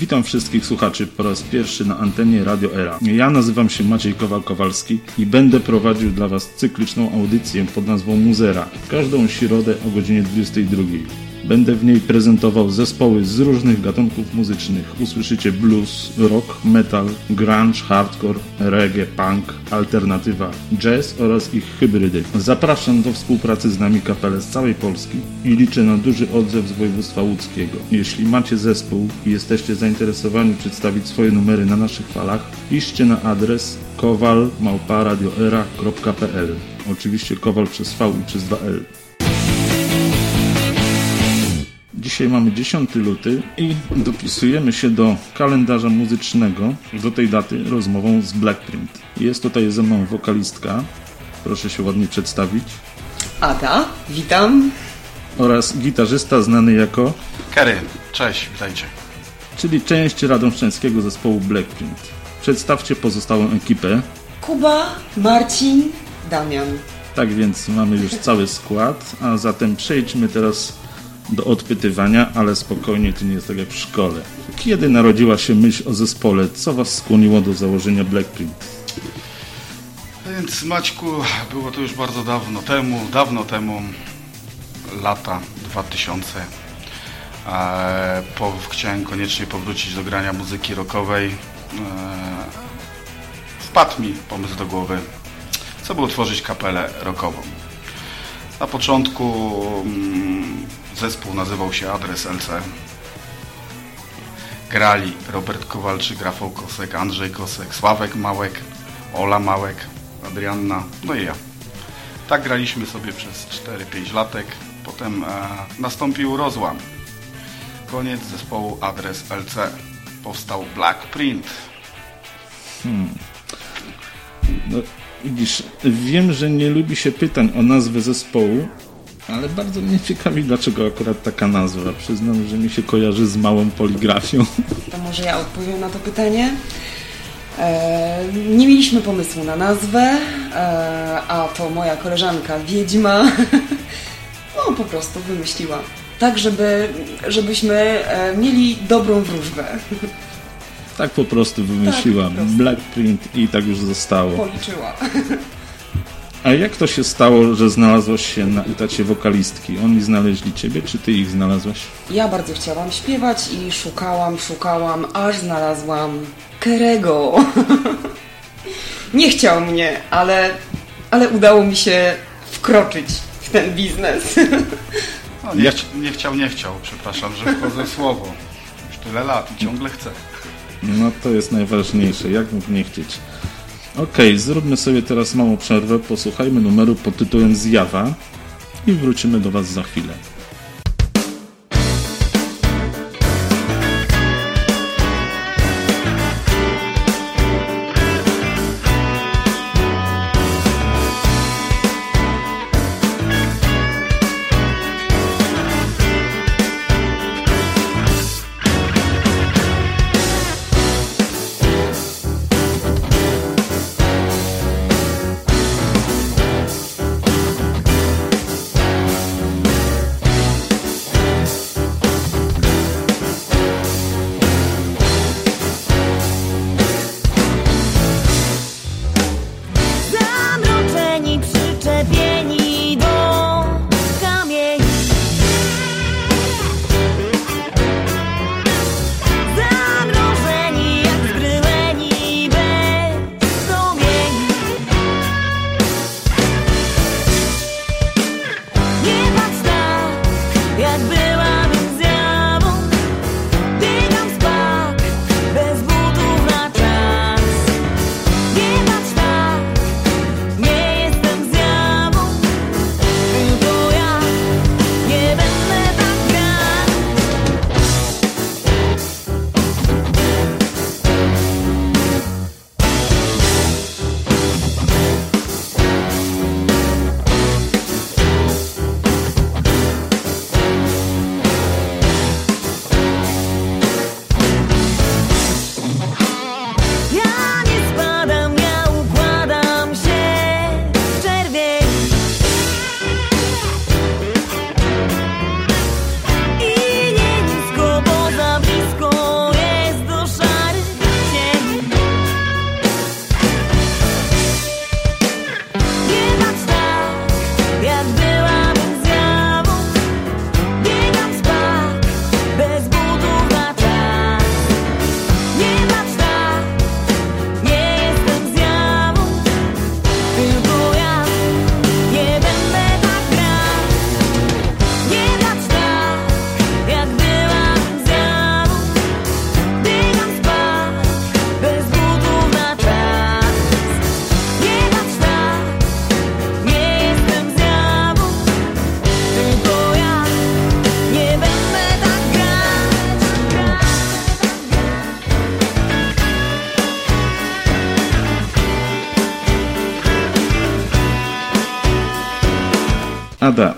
Witam wszystkich słuchaczy po raz pierwszy na antenie Radio Era. Ja nazywam się Maciej Kowal-Kowalski i będę prowadził dla Was cykliczną audycję pod nazwą Muzera. Każdą środę o godzinie 22. Będę w niej prezentował zespoły z różnych gatunków muzycznych. Usłyszycie blues, rock, metal, grunge, hardcore, reggae, punk, alternatywa, jazz oraz ich hybrydy. Zapraszam do współpracy z nami kapelę z całej Polski i liczę na duży odzew z województwa łódzkiego. Jeśli macie zespół i jesteście zainteresowani przedstawić swoje numery na naszych falach, piszcie na adres kowal.radioera.pl Oczywiście kowal przez V i przez 2L. Dzisiaj mamy 10 luty i dopisujemy się do kalendarza muzycznego do tej daty rozmową z Blackprint. Jest tutaj ze mną wokalistka, proszę się ładnie przedstawić. Ada, witam. Oraz gitarzysta znany jako... Kerry, cześć, witajcie. Czyli część radomszczeńskiego zespołu Blackprint. Przedstawcie pozostałą ekipę. Kuba, Marcin, Damian. Tak więc mamy już cały skład, a zatem przejdźmy teraz do odpytywania, ale spokojnie, to nie jest tak jak w szkole. Kiedy narodziła się myśl o zespole? Co Was skłoniło do założenia Blackprint? Więc Maćku, było to już bardzo dawno temu, dawno temu, lata 2000. E, po, chciałem koniecznie powrócić do grania muzyki rockowej. E, wpadł mi pomysł do głowy, co było tworzyć kapelę rockową. Na początku mm, zespół nazywał się Adres LC. Grali Robert Kowalczyk, Rafał Kosek, Andrzej Kosek, Sławek Małek, Ola Małek, Adrianna, no i ja. Tak graliśmy sobie przez 4-5 latek. Potem e, nastąpił rozłam. Koniec zespołu Adres LC. Powstał Black Print. Hmm. No, widzisz, wiem, że nie lubi się pytań o nazwę zespołu, ale bardzo mnie ciekawi, dlaczego akurat taka nazwa. Przyznam, że mi się kojarzy z małą poligrafią. To może ja odpowiem na to pytanie. E, nie mieliśmy pomysłu na nazwę, e, a to moja koleżanka Wiedźma no po prostu wymyśliła. Tak, żeby, żebyśmy e, mieli dobrą wróżbę. Tak po prostu wymyśliła. Tak, po prostu. Blackprint i tak już zostało. Policzyła. A jak to się stało, że znalazłaś się na etacie wokalistki? Oni znaleźli ciebie, czy ty ich znalazłaś? Ja bardzo chciałam śpiewać i szukałam, szukałam, aż znalazłam Kerego. nie chciał mnie, ale, ale udało mi się wkroczyć w ten biznes. no, nie, nie chciał, nie chciał. Przepraszam, że wchodzę w słowo. Już tyle lat i ciągle chcę. No to jest najważniejsze. Jak mógł nie chcieć? Okej, okay, zróbmy sobie teraz małą przerwę, posłuchajmy numeru pod tytułem Zjawa i wrócimy do Was za chwilę.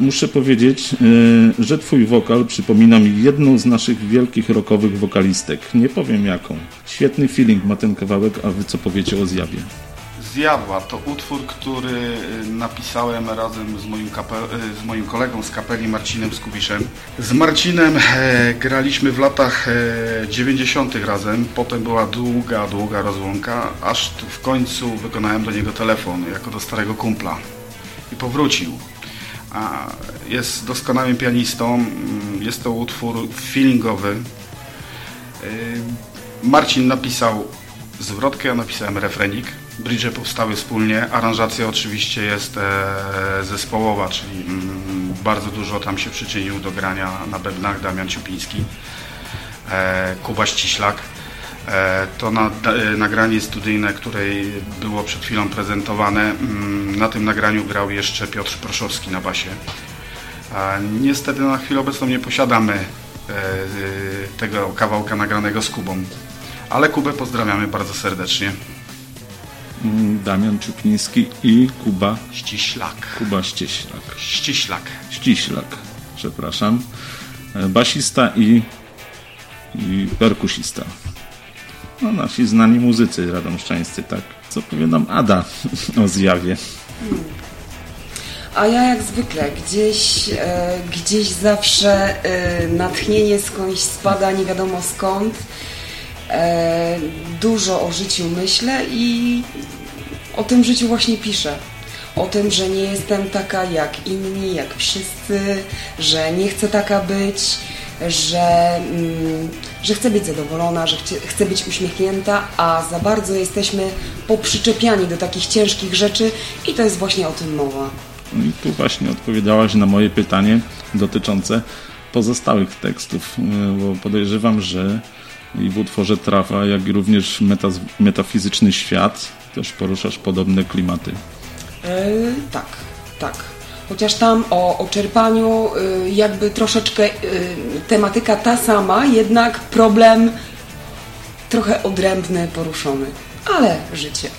Muszę powiedzieć, yy, że twój wokal przypomina mi jedną z naszych wielkich rockowych wokalistek. Nie powiem jaką. Świetny feeling ma ten kawałek, a wy co powiecie o zjawie? Zjadła to utwór, który y, napisałem razem z moim, y, z moim kolegą z kapeli Marcinem Skubiszem. Z Marcinem e, graliśmy w latach e, 90. razem, potem była długa, długa rozłąka, aż w końcu wykonałem do niego telefon, jako do starego kumpla. I powrócił. Jest doskonałym pianistą, mm, jest to utwór feelingowy. Y, Marcin napisał zwrotkę, ja napisałem refrenik. Bridge powstały wspólnie. Aranżacja oczywiście jest e, zespołowa, czyli mm, bardzo dużo tam się przyczynił do grania na bębnach Damian Ciupiński, e, Kuba Ściślak. E, to na, e, nagranie studyjne, które było przed chwilą prezentowane, mm, na tym nagraniu grał jeszcze Piotr Proszowski na basie. Niestety na chwilę obecną nie posiadamy e, tego kawałka nagranego z Kubą. Ale Kubę pozdrawiamy bardzo serdecznie. Mm, Damian Czupiński i Kuba, Ściślak. Kuba Ściślak. Ściślak. Ściślak, przepraszam. Basista i, i perkusista. No, nasi znani muzycy radomszczańscy, tak? Co powie nam Ada o zjawie? A ja jak zwykle gdzieś, e, gdzieś zawsze e, natchnienie skądś spada, nie wiadomo skąd. E, dużo o życiu myślę i o tym życiu właśnie piszę. O tym, że nie jestem taka jak inni, jak wszyscy, że nie chcę taka być, że, mm, że chcę być zadowolona, że chcę być uśmiechnięta, a za bardzo jesteśmy poprzyczepiani do takich ciężkich rzeczy i to jest właśnie o tym mowa. No i tu właśnie odpowiedziałaś na moje pytanie dotyczące pozostałych tekstów, e, bo podejrzewam, że i w utworze Trawa, jak i również metaz- metafizyczny świat też poruszasz podobne klimaty. E, tak, tak. Chociaż tam o, o czerpaniu y, jakby troszeczkę y, tematyka ta sama, jednak problem trochę odrębny, poruszony. Ale życie.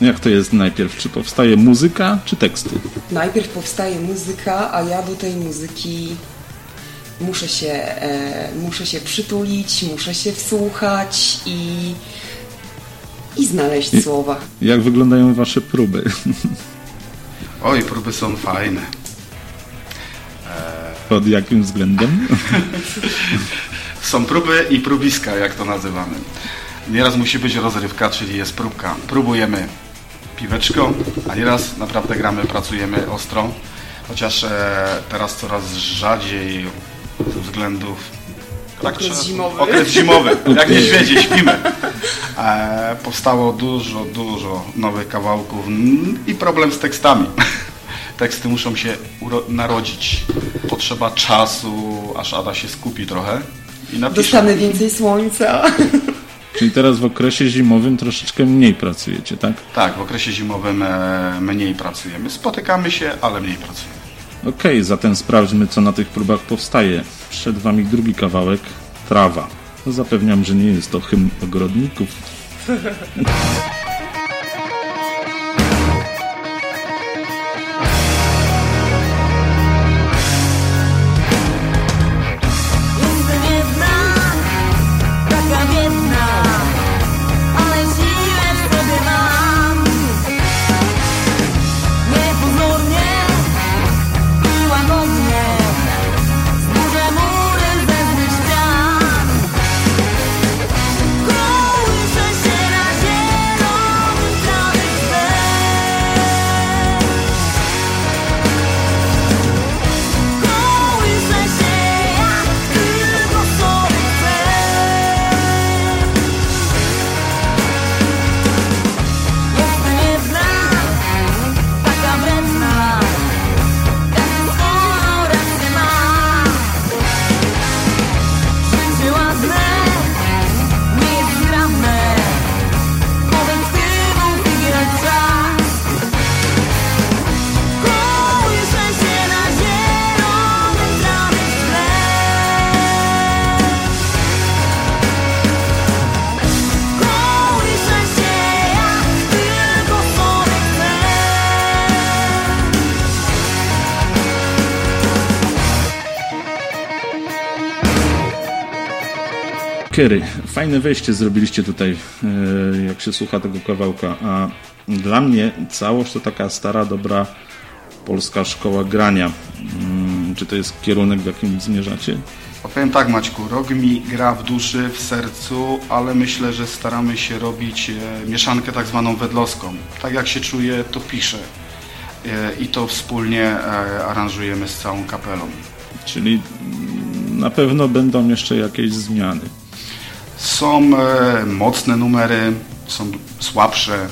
Jak to jest najpierw? Czy powstaje muzyka, czy teksty? Najpierw powstaje muzyka, a ja do tej muzyki muszę się, e, muszę się przytulić, muszę się wsłuchać i, i znaleźć I- słowa. Jak wyglądają wasze próby? Oj, próby są fajne. Pod jakim względem? Są próby i próbiska, jak to nazywamy. Nieraz musi być rozrywka, czyli jest próbka. Próbujemy piweczko, a nieraz naprawdę gramy, pracujemy ostro. Chociaż e, teraz coraz rzadziej ze względów... tak Okres trzeba- zimowy. Okres zimowy, jak niedźwiedzie, śpimy. E, powstało dużo, dużo nowych kawałków i problem z tekstami. Teksty muszą się narodzić. Potrzeba czasu, aż Ada się skupi trochę i napisze. Dostanę więcej słońca. Czyli teraz w okresie zimowym troszeczkę mniej pracujecie, tak? Tak, w okresie zimowym e, mniej pracujemy. Spotykamy się, ale mniej pracujemy. Okej, zatem sprawdźmy, co na tych próbach powstaje. Przed wami drugi kawałek, Trawa. Zapewniam, że nie jest to hymn ogrodników. Fajne wejście zrobiliście tutaj, e, jak się słucha tego kawałka, a dla mnie całość to taka stara, dobra polska szkoła grania. Mm, Czy to jest kierunek, w jakim zmierzacie? Powiem tak Maćku, rok mi gra w duszy, w sercu, ale myślę, że staramy się robić e, mieszankę tak zwaną wedlowską. Tak jak się czuję, to piszę. E, I to wspólnie aranżujemy z całą kapelą. Czyli na pewno będą jeszcze jakieś zmiany. Są e, mocne numery, są słabsze.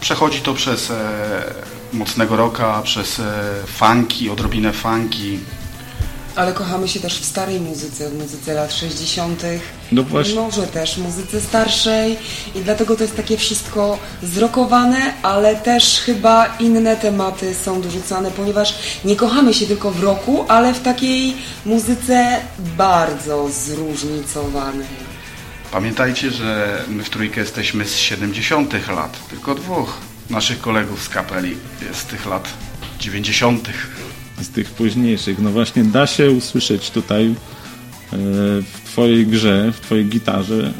Przechodzi to przez e, mocnego rocka, przez e, funki, odrobinę funki. Ale kochamy się też w starej muzyce, w muzyce lat 60. No właśnie. Może też w muzyce starszej i dlatego to jest takie wszystko zrokowane, ale też chyba inne tematy są dorzucane, ponieważ nie kochamy się tylko w roku, ale w takiej muzyce bardzo zróżnicowanej. Pamiętajcie, że my w trójkę jesteśmy z 70 lat. Tylko dwóch naszych kolegów z kapeli jest z tych lat 90. z tych późniejszych. No właśnie da się usłyszeć tutaj e, w Twojej grze, w Twojej gitarze e,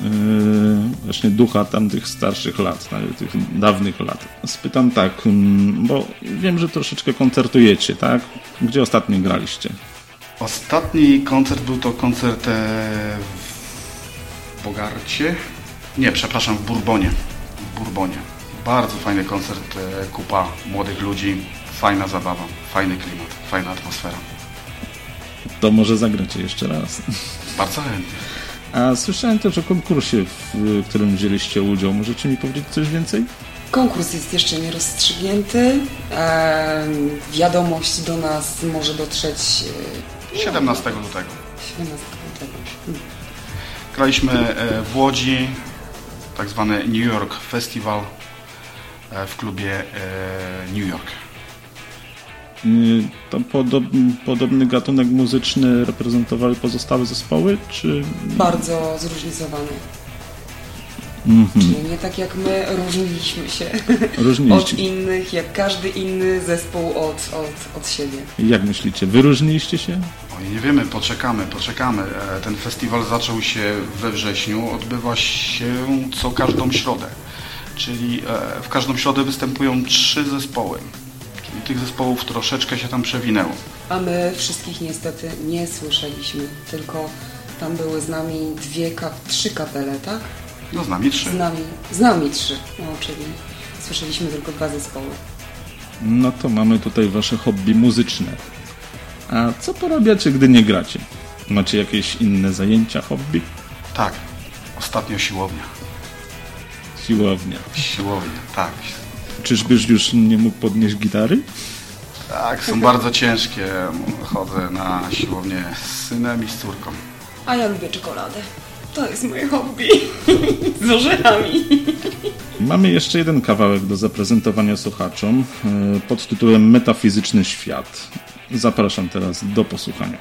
właśnie ducha tamtych starszych lat, tych dawnych lat. Spytam tak, mm, bo wiem, że troszeczkę koncertujecie, tak? Gdzie ostatnio graliście? Ostatni koncert był to koncert e, w Bogarcie. Nie, przepraszam, w Bourbonie. W Bourbonie. Bardzo fajny koncert, e, kupa młodych ludzi, fajna zabawa, fajny klimat, fajna atmosfera. To może zagracie jeszcze raz. Bardzo chętnie. A słyszałem też o konkursie, w którym wzięliście udział. Możecie mi powiedzieć coś więcej? Konkurs jest jeszcze nie rozstrzygnięty. Em, wiadomość do nas może dotrzeć e, 17 lutego. 17 lutego. Hmm. Graliśmy e, w Łodzi, tak zwany New York Festival e, w klubie e, New York. Y, To podob, podobny gatunek muzyczny reprezentowały pozostałe zespoły, czy Bardzo zróżnicowany. Mhm. Czyli nie tak jak my różniliśmy się od różniliście? innych, jak każdy inny zespół od, od, od siebie. Jak myślicie, wyróżniliście się? Oj, nie wiemy, poczekamy, poczekamy. E, Ten festiwal zaczął się we wrześniu, odbywa się co każdą środę. Czyli e, w każdą środę występują trzy zespoły. Czyli tych zespołów troszeczkę się tam przewinęło. A my wszystkich niestety nie słyszeliśmy, tylko tam były z nami dwie, kap, trzy kapele, tak? No z nami trzy. Z nami, z nami trzy, no czyli słyszeliśmy tylko dwa zespoły. No to mamy tutaj wasze hobby muzyczne. A co porabiacie, gdy nie gracie? Macie jakieś inne zajęcia, hobby? Tak, ostatnio siłownia. Siłownia. Siłownia, tak. Czyżbyś już nie mógł podnieść gitary? Tak, są bardzo ciężkie. Chodzę na siłownię z synem i z córką. A ja lubię czekoladę. To jest moje hobby. z orzechami. Mamy jeszcze jeden kawałek do zaprezentowania słuchaczom e, pod tytułem Metafizyczny świat. Zapraszam teraz do posłuchania.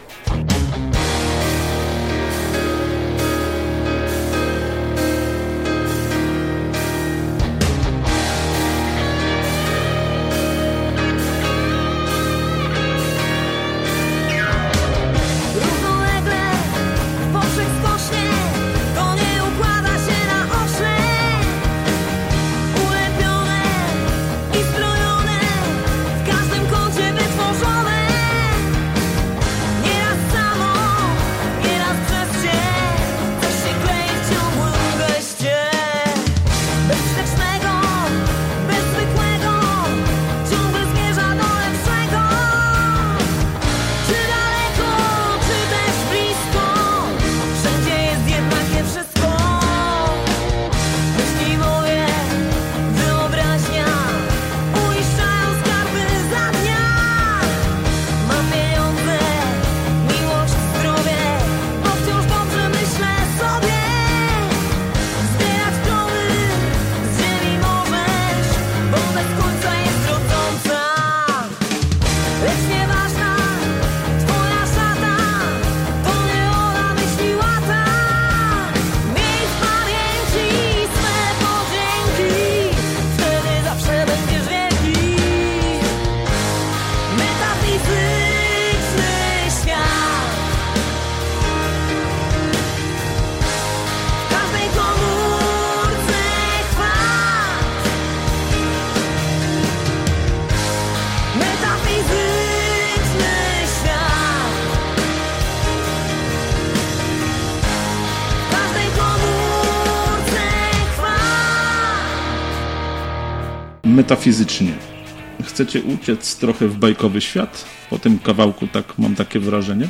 Metafizycznie. Chcecie uciec trochę w bajkowy świat? Po tym kawałku tak mam takie wrażenie.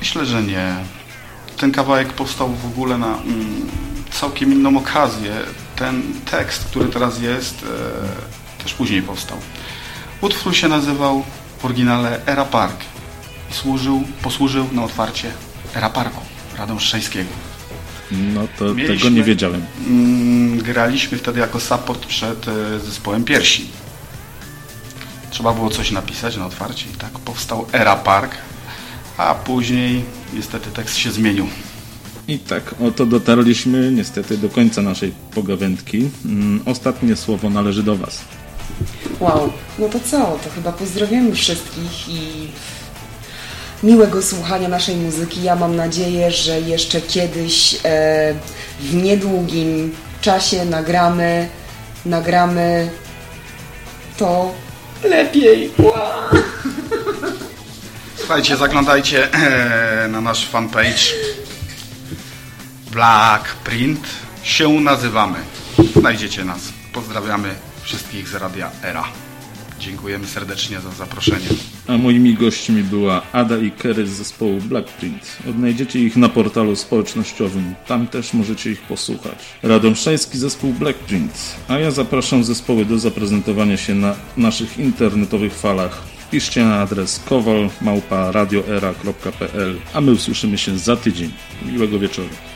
Myślę, że nie. Ten kawałek powstał w ogóle na mm, całkiem inną okazję. Ten tekst, który teraz jest, e, też później powstał. Utwór się nazywał w oryginale Era Park i służył, posłużył na otwarcie Era Parku Radomszczeńskiego. No to Mieliśmy- tego nie wiedziałem. Mm, graliśmy wtedy jako support przed e, zespołem Piersi. Trzeba było coś napisać na otwarcie i tak powstał Era Park, a później niestety tekst się zmienił. I tak oto dotarliśmy niestety do końca naszej pogawędki. Mm, Ostatnie słowo należy do Was. Wow, no to co? To chyba pozdrawiamy wszystkich i miłego słuchania naszej muzyki. Ja mam nadzieję, że jeszcze kiedyś e, w niedługim czasie nagramy, nagramy to lepiej. Wow. Słuchajcie, zaglądajcie e, na nasz fanpage Black Print się nazywamy. Znajdziecie nas. Pozdrawiamy wszystkich z Radia Era. Dziękujemy serdecznie za zaproszenie. A moimi gośćmi była Ada i Kerry z zespołu Blackprint. Odnajdziecie ich na portalu społecznościowym. Tam też możecie ich posłuchać. Radomszczański zespół Blackprint. A ja zapraszam zespoły do zaprezentowania się na naszych internetowych falach. Piszcie na adres kowal A my usłyszymy się za tydzień. Miłego wieczoru.